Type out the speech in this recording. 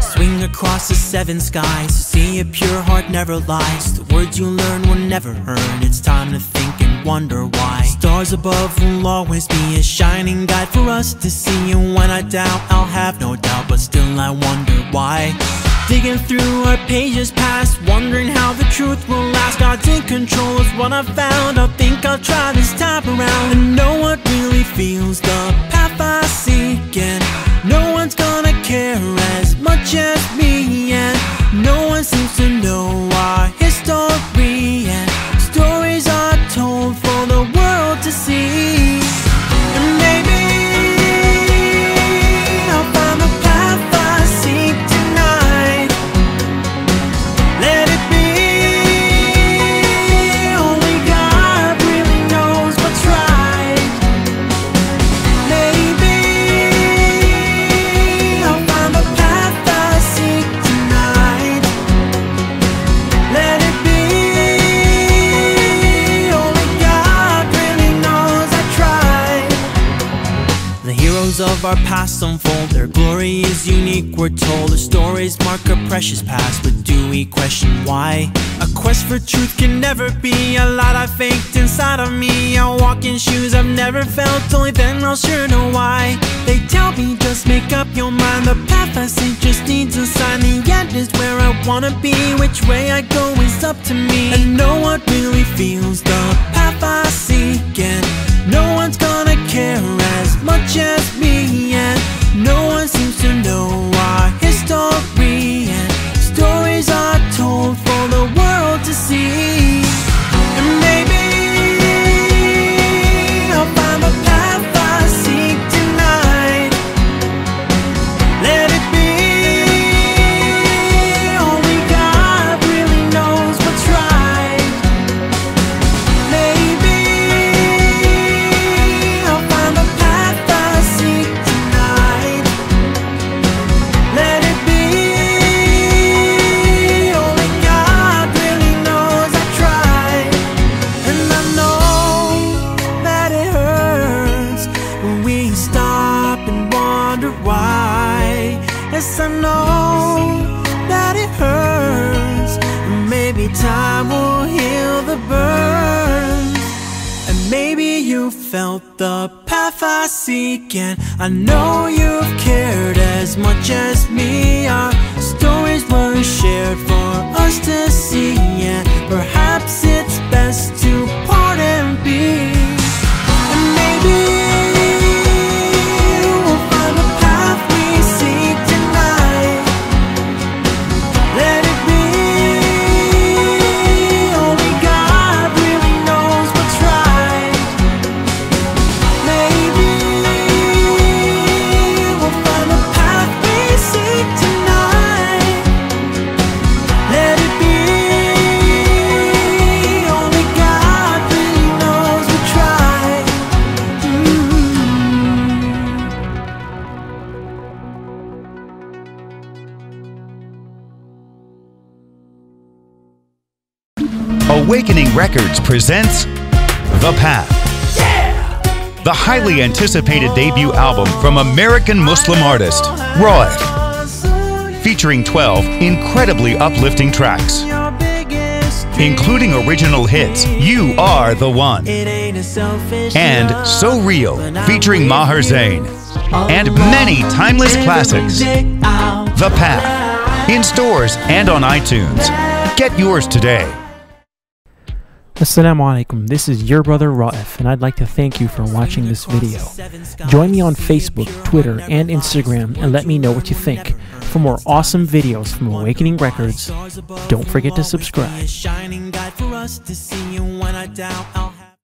Swing across the seven skies see a pure heart never lies. The words you learn were never heard. It's time to think and wonder why. Stars above will always be a shining guide for us to see. And when I doubt, I'll have no doubt, but still I wonder why. Digging through our pages past, wondering how the truth will last. God's in control is what I found. I think I'll try this time around and know what really feels the path I seek. And no one's gonna care as much as me, and no one seems to know our history. And stories are told for the of our past unfold. Their glory is unique, we're told. Their stories mark a precious past, but do we question why? A quest for truth can never be a lot I faked inside of me. I walk in shoes I've never felt, only then I'll sure know why. They tell me just make up your mind. The path I see just needs a sign. The end is where I wanna be. Which way I go is up to me. And no one really feels the path I seek. Yes, I know that it hurts. Maybe time will heal the burns. And maybe you felt the path I seek, and I know you've cared as much as me. Our stories were shared for us to see, Awakening Records presents The Path. The highly anticipated debut album from American Muslim artist Roy, featuring 12 incredibly uplifting tracks, including original hits You Are the One and So Real, featuring Maher Zain, and many timeless classics. The Path, in stores and on iTunes. Get yours today. Assalamu alaikum, this is your brother Raef, and I'd like to thank you for watching this video. Join me on Facebook, Twitter, and Instagram and let me know what you think. For more awesome videos from Awakening Records, don't forget to subscribe.